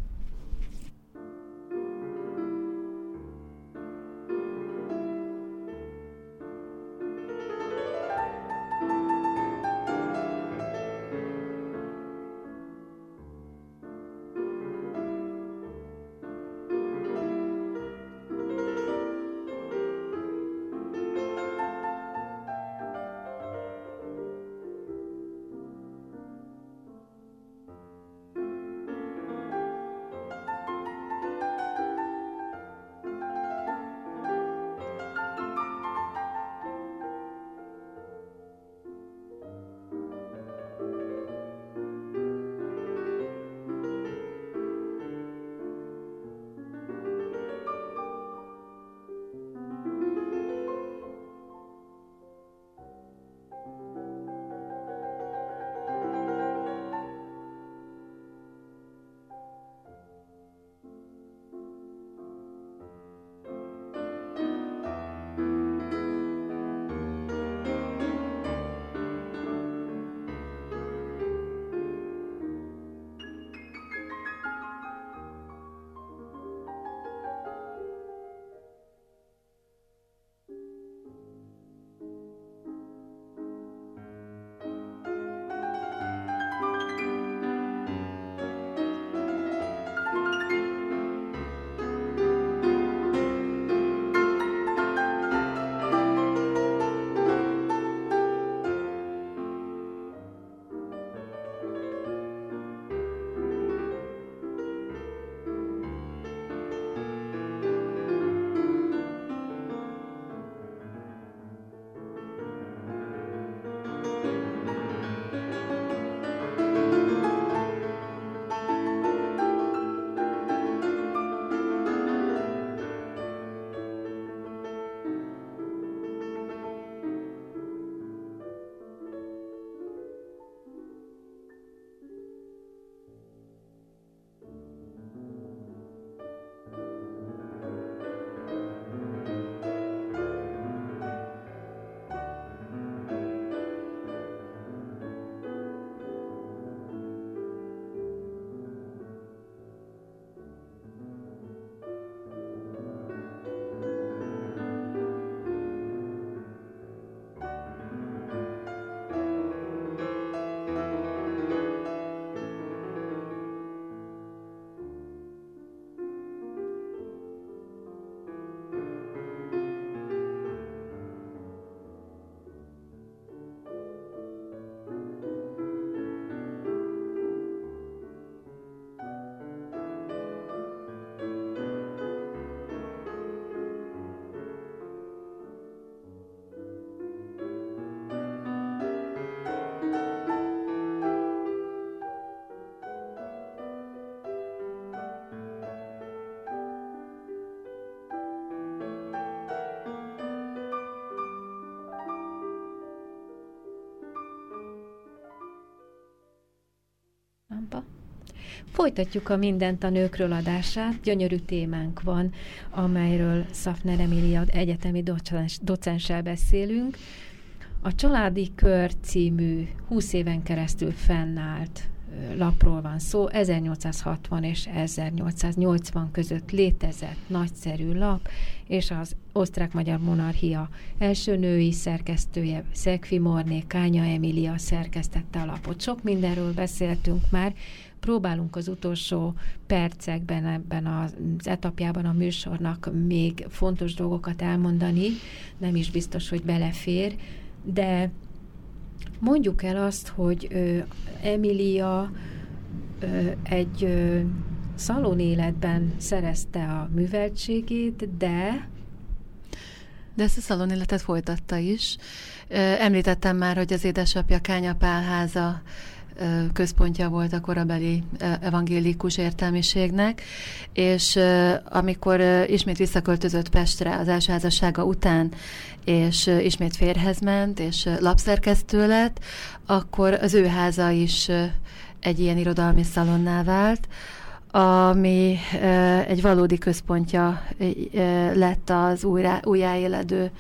Speaker 1: Folytatjuk a Mindent a nőkről adását. Gyönyörű témánk van, amelyről Szafner Emilia egyetemi docens, docenssel beszélünk. A Családi Kör című 20 éven keresztül fennállt lapról van szó, 1860 és 1880 között létezett nagyszerű lap, és az osztrák-magyar monarchia első női szerkesztője, Szekvi Morné, Kánya Emilia szerkesztette a lapot. Sok mindenről beszéltünk már, próbálunk az utolsó percekben, ebben az etapjában a műsornak még fontos dolgokat elmondani, nem is biztos, hogy belefér, de mondjuk el azt, hogy ö, Emilia ö, egy ö, szalon életben szerezte a műveltségét, de
Speaker 2: de ezt a szalon életet folytatta is. Említettem már, hogy az édesapja Kánya Pálháza központja volt a korabeli evangélikus értelmiségnek, és amikor ismét visszaköltözött Pestre az első házassága után, és ismét férhez ment, és lapszerkesztő lett, akkor az ő háza is egy ilyen irodalmi szalonná vált, ami egy valódi központja lett az újra, újjáéledő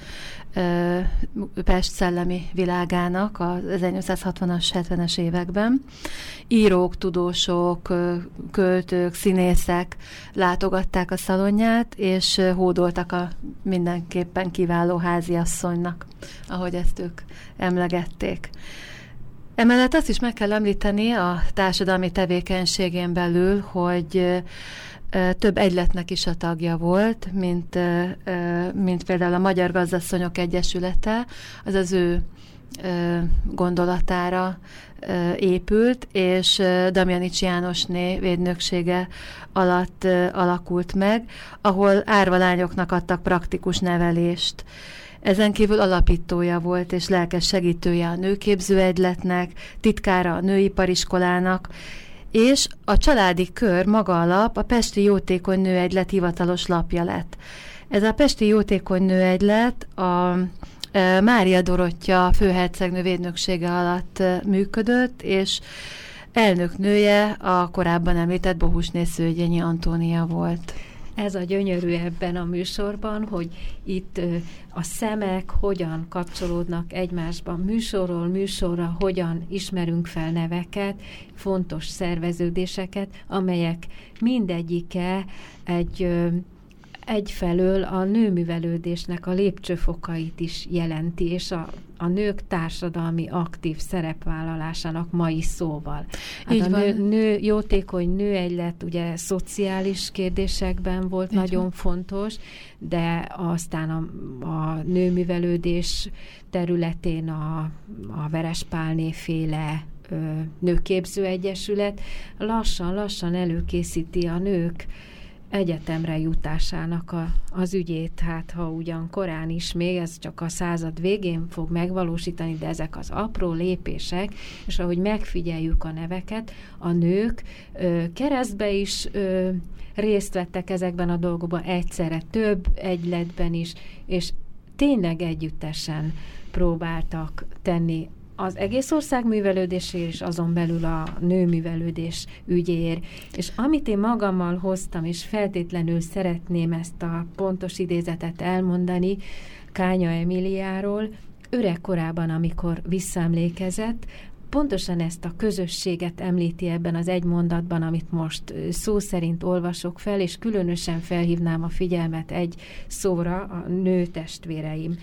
Speaker 2: Pest szellemi világának az 1860-as, 70-es években. Írók, tudósok, költők, színészek látogatták a szalonját, és hódoltak a mindenképpen kiváló háziasszonynak, ahogy ezt ők emlegették. Emellett azt is meg kell említeni a társadalmi tevékenységén belül, hogy több egyletnek is a tagja volt, mint, mint például a Magyar Gazdasszonyok Egyesülete, az az ő gondolatára épült, és Damjanics Jánosné védnöksége alatt alakult meg, ahol árvalányoknak adtak praktikus nevelést. Ezen kívül alapítója volt és lelkes segítője a nőképző egyletnek, titkára a nőipariskolának, és a családi kör maga alap a Pesti Jótékony Nőegylet hivatalos lapja lett. Ez a Pesti Jótékony Nőegylet a e, Mária Dorottya főhercegnő védnöksége alatt e, működött, és elnök nője a korábban említett Bohusné Szőgyenyi Antónia volt
Speaker 1: ez a gyönyörű ebben a műsorban, hogy itt a szemek hogyan kapcsolódnak egymásban, műsorról műsorra hogyan ismerünk fel neveket, fontos szerveződéseket, amelyek mindegyike egy egyfelől a nőművelődésnek a lépcsőfokait is jelenti, és a, a nők társadalmi aktív szerepvállalásának mai szóval. Hát Így a nő, nő, jótékony nőegylet ugye szociális kérdésekben volt Így nagyon van. fontos, de aztán a, a nőművelődés területén a, a Verespálné féle nőképző egyesület lassan-lassan előkészíti a nők egyetemre jutásának a, az ügyét, hát ha ugyan korán is még, ez csak a század végén fog megvalósítani, de ezek az apró lépések, és ahogy megfigyeljük a neveket, a nők ö, keresztbe is ö, részt vettek ezekben a dolgokban egyszerre, több egyletben is, és tényleg együttesen próbáltak tenni az egész ország művelődéséért, és azon belül a nőművelődés ügyéért. És amit én magammal hoztam, és feltétlenül szeretném ezt a pontos idézetet elmondani Kánya Emiliáról, öreg korában, amikor visszaemlékezett, pontosan ezt a közösséget említi ebben az egy mondatban, amit most szó szerint olvasok fel, és különösen felhívnám a figyelmet egy szóra, a nő testvéreim.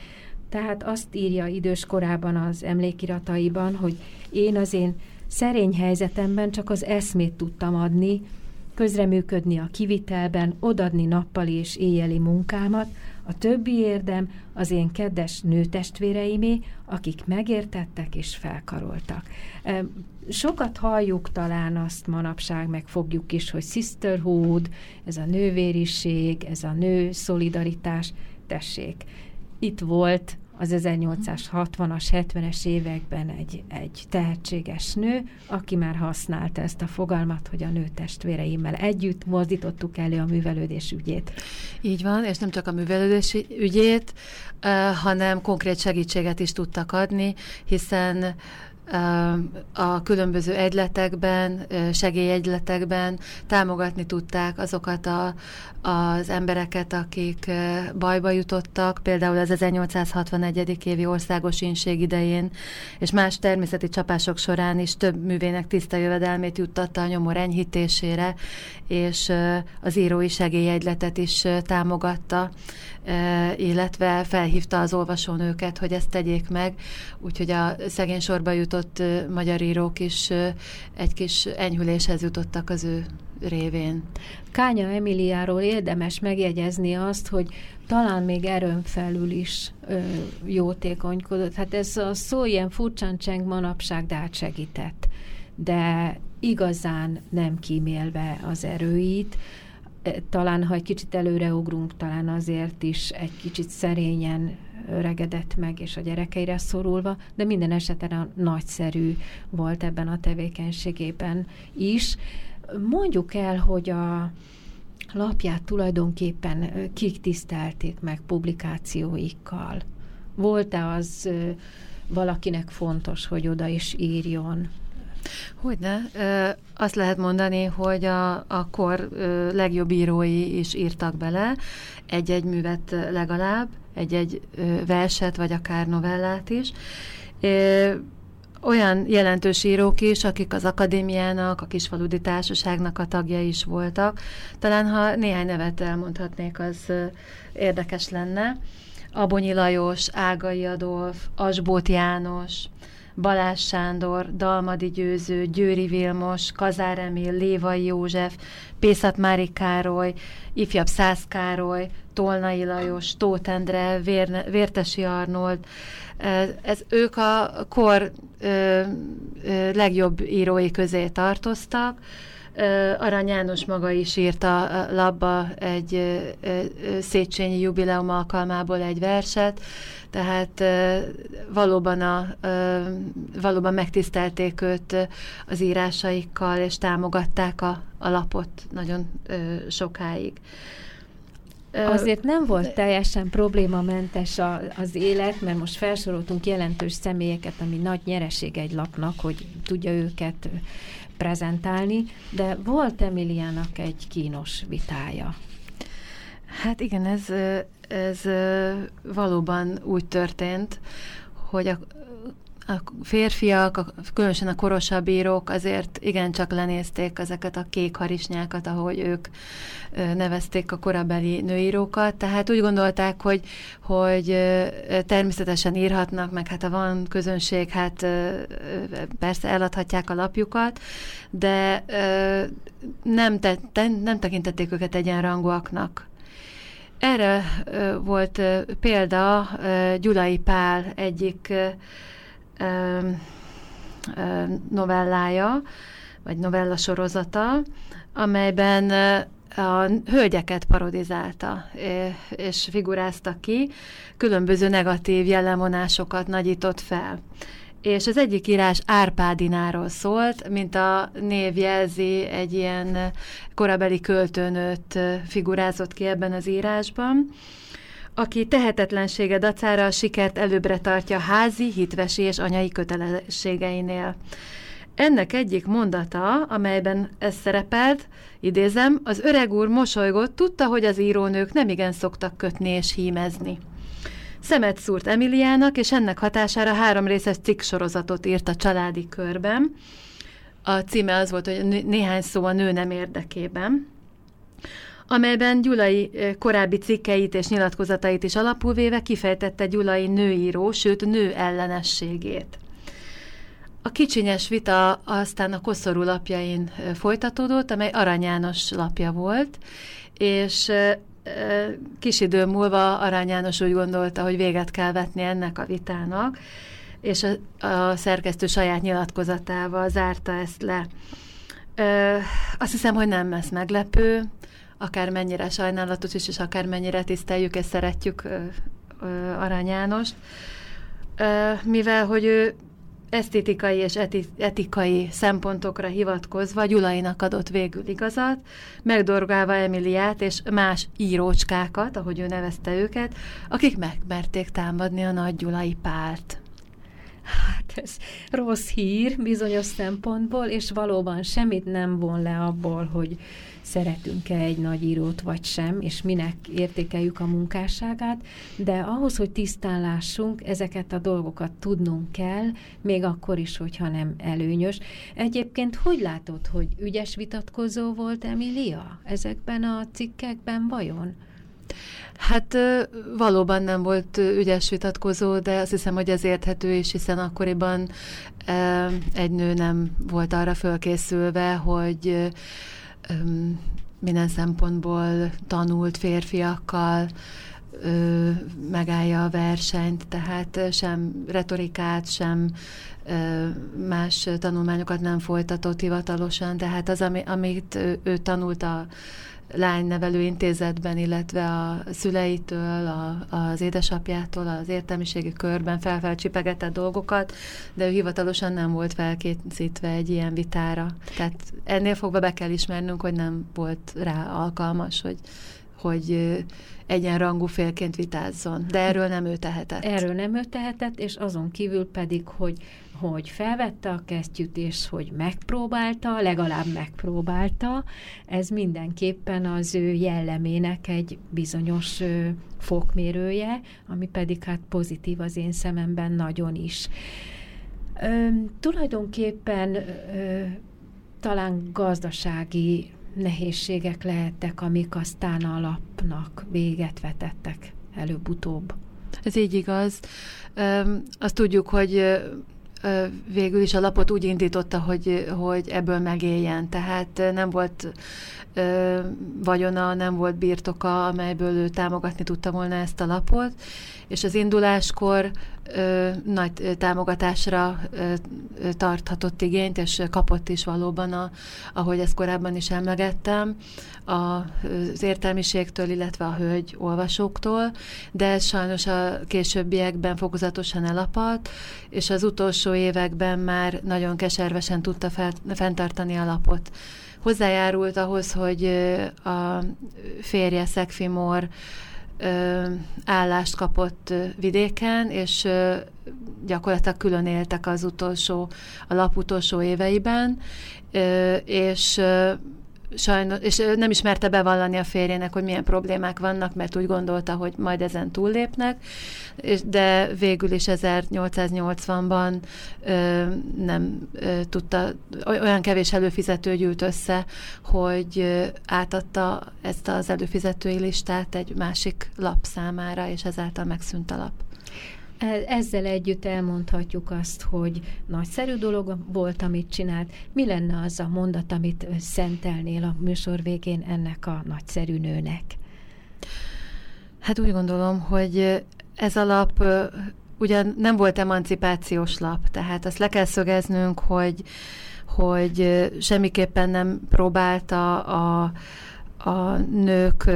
Speaker 1: Tehát azt írja idős korában az emlékirataiban, hogy én az én szerény helyzetemben csak az eszmét tudtam adni, közreműködni a kivitelben, odadni nappali és éjjeli munkámat, a többi érdem az én kedves nőtestvéreimé, akik megértettek és felkaroltak. Sokat halljuk talán azt manapság, meg fogjuk is, hogy sisterhood, ez a nővériség, ez a nő szolidaritás, tessék itt volt az 1860-as, 70-es években egy, egy tehetséges nő, aki már használta ezt a fogalmat, hogy a nő testvéreimmel együtt mozdítottuk elő a művelődés ügyét.
Speaker 2: Így van, és nem csak a művelődés ügyét, hanem konkrét segítséget is tudtak adni, hiszen a különböző egyletekben, segélyegyletekben támogatni tudták azokat a, az embereket, akik bajba jutottak, például az 1861. évi országos ínség idején, és más természeti csapások során is több művének tiszta jövedelmét juttatta a nyomor enyhítésére, és az írói segélyegyletet is támogatta, illetve felhívta az olvasónőket, hogy ezt tegyék meg, úgyhogy a szegény sorba jutott magyar írók is egy kis enyhüléshez jutottak az ő révén.
Speaker 1: Kánya Emiliáról érdemes megjegyezni azt, hogy talán még erőn felül is ö, jótékonykodott. Hát ez a szó ilyen furcsán cseng manapság, de hát segített. De igazán nem kímélve az erőit, talán ha egy kicsit előreugrunk, talán azért is egy kicsit szerényen öregedett meg, és a gyerekeire szorulva, de minden esetben a nagyszerű volt ebben a tevékenységében is. Mondjuk el, hogy a lapját tulajdonképpen kik tisztelték meg publikációikkal. Volt-e az valakinek fontos, hogy oda is írjon?
Speaker 2: Hogyne. Azt lehet mondani, hogy a, a kor legjobb írói is írtak bele egy-egy művet legalább, egy-egy verset, vagy akár novellát is olyan jelentős írók is, akik az akadémiának, a Kisfaludi Társaságnak a tagja is voltak. Talán, ha néhány nevet elmondhatnék, az érdekes lenne. Abonyi Lajos, Ágai Adolf, Asbót János, Balázs Sándor, Dalmadi Győző, Győri Vilmos, Kazár Emil, Lévai József, Pészat Mári Károly, ifjabb Szász Károly, Tolnai Lajos, Tóth Endre, Vérne, Vértesi Arnold. Ez ők a kor ö, ö, legjobb írói közé tartoztak. Arany János maga is írta a labba egy Széchenyi jubileum alkalmából egy verset, tehát valóban, a, valóban megtisztelték őt az írásaikkal, és támogatták a, a lapot nagyon sokáig.
Speaker 1: Azért nem volt teljesen problémamentes a, az élet, mert most felsoroltunk jelentős személyeket, ami nagy nyereség egy lapnak, hogy tudja őket prezentálni, de volt Emiliának egy kínos vitája.
Speaker 2: Hát igen, ez, ez valóban úgy történt, hogy a férfiak, a, különösen a korosabb írók azért igencsak lenézték ezeket a kék harisnyákat, ahogy ők nevezték a korabeli nőírókat, tehát úgy gondolták, hogy, hogy természetesen írhatnak, meg hát ha van közönség, hát persze eladhatják a lapjukat, de nem, te, nem tekintették őket egyenrangúaknak. Erre volt példa Gyulai Pál egyik novellája, vagy novella sorozata, amelyben a hölgyeket parodizálta, és figurázta ki, különböző negatív jellemonásokat nagyított fel. És az egyik írás Árpádináról szólt, mint a név jelzi, egy ilyen korabeli költőnőt figurázott ki ebben az írásban, aki tehetetlensége dacára a sikert előbbre tartja házi, hitvesi és anyai kötelességeinél. Ennek egyik mondata, amelyben ez szerepelt, idézem, az öreg úr mosolygott, tudta, hogy az írónők nem igen szoktak kötni és hímezni. Szemet szúrt Emiliának, és ennek hatására három részes cikk sorozatot írt a családi körben. A címe az volt, hogy néhány szó a nő nem érdekében amelyben Gyulai korábbi cikkeit és nyilatkozatait is alapul véve kifejtette Gyulai nőíró, sőt nő ellenességét. A kicsinyes vita aztán a koszorú lapjain folytatódott, amely Arany János lapja volt, és kis idő múlva Arany János úgy gondolta, hogy véget kell vetni ennek a vitának, és a, a szerkesztő saját nyilatkozatával zárta ezt le. Ö, azt hiszem, hogy nem lesz meglepő, akár mennyire sajnálatos is, és akár mennyire tiszteljük és szeretjük Arany Jánost, mivel hogy ő esztétikai és eti, etikai szempontokra hivatkozva Gyulainak adott végül igazat, megdorgálva Emiliát és más írócskákat, ahogy ő nevezte őket, akik megmerték támadni a nagy Gyulai párt.
Speaker 1: Hát ez rossz hír bizonyos szempontból, és valóban semmit nem von le abból, hogy szeretünk-e egy nagy írót vagy sem, és minek értékeljük a munkásságát, de ahhoz, hogy tisztán lássunk, ezeket a dolgokat tudnunk kell, még akkor is, hogyha nem előnyös. Egyébként hogy látod, hogy ügyes vitatkozó volt Emilia ezekben a cikkekben vajon?
Speaker 2: Hát valóban nem volt ügyes vitatkozó, de azt hiszem, hogy ez érthető is, hiszen akkoriban egy nő nem volt arra fölkészülve, hogy minden szempontból tanult férfiakkal ö, megállja a versenyt, tehát sem retorikát, sem ö, más tanulmányokat nem folytatott hivatalosan, tehát az, ami, amit ő, ő tanult a lánynevelő intézetben, illetve a szüleitől, a, az édesapjától, az értelmiségi körben felfelcsipegetett dolgokat, de ő hivatalosan nem volt felkészítve egy ilyen vitára. Tehát ennél fogva be kell ismernünk, hogy nem volt rá alkalmas, hogy, hogy egyenrangú félként vitázzon. De erről nem ő tehetett.
Speaker 1: Erről nem ő tehetett, és azon kívül pedig, hogy hogy felvette a kesztyűt, és hogy megpróbálta, legalább megpróbálta, ez mindenképpen az ő jellemének egy bizonyos ö, fokmérője, ami pedig hát pozitív az én szememben nagyon is. Ö, tulajdonképpen ö, talán gazdasági nehézségek lehettek, amik aztán a véget előbb-utóbb.
Speaker 2: Ez így igaz. Azt tudjuk, hogy végül is a lapot úgy indította, hogy, hogy ebből megéljen. Tehát nem volt ö, vagyona, nem volt birtoka, amelyből ő támogatni tudta volna ezt a lapot, és az induláskor ö, nagy támogatásra ö, tarthatott igényt, és kapott is valóban, a, ahogy ezt korábban is emlegettem, az értelmiségtől, illetve a hölgy olvasóktól, de ez sajnos a későbbiekben fokozatosan elapadt, és az utolsó években már nagyon keservesen tudta fel, fenntartani a lapot. Hozzájárult ahhoz, hogy a férje Szekfimor állást kapott vidéken, és gyakorlatilag külön éltek az utolsó, a lap utolsó éveiben, és sajnos, és nem ismerte bevallani a férjének, hogy milyen problémák vannak, mert úgy gondolta, hogy majd ezen túllépnek, de végül is 1880-ban ö, nem ö, tudta, olyan kevés előfizető gyűlt össze, hogy ö, átadta ezt az előfizetői listát egy másik lap számára, és ezáltal megszűnt a lap.
Speaker 1: E, ezzel együtt elmondhatjuk azt, hogy nagyszerű dolog volt, amit csinált. Mi lenne az a mondat, amit szentelnél a műsor végén ennek a nagyszerű nőnek?
Speaker 2: Hát úgy gondolom, hogy ez a lap ugyan nem volt emancipációs lap, tehát azt le kell szögeznünk, hogy, hogy semmiképpen nem próbálta a, a nők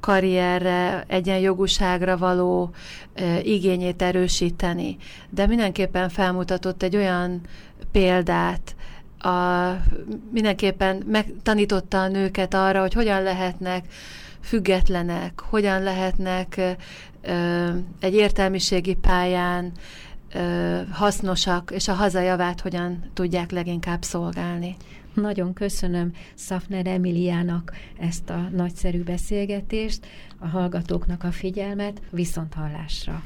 Speaker 2: karrierre, egyenjogúságra való e, igényét erősíteni. De mindenképpen felmutatott egy olyan példát, a, mindenképpen megtanította a nőket arra, hogy hogyan lehetnek függetlenek, hogyan lehetnek ö, egy értelmiségi pályán ö, hasznosak, és a hazajavát hogyan tudják leginkább szolgálni.
Speaker 1: Nagyon köszönöm Szafner Emiliának ezt a nagyszerű beszélgetést, a hallgatóknak a figyelmet, viszont hallásra.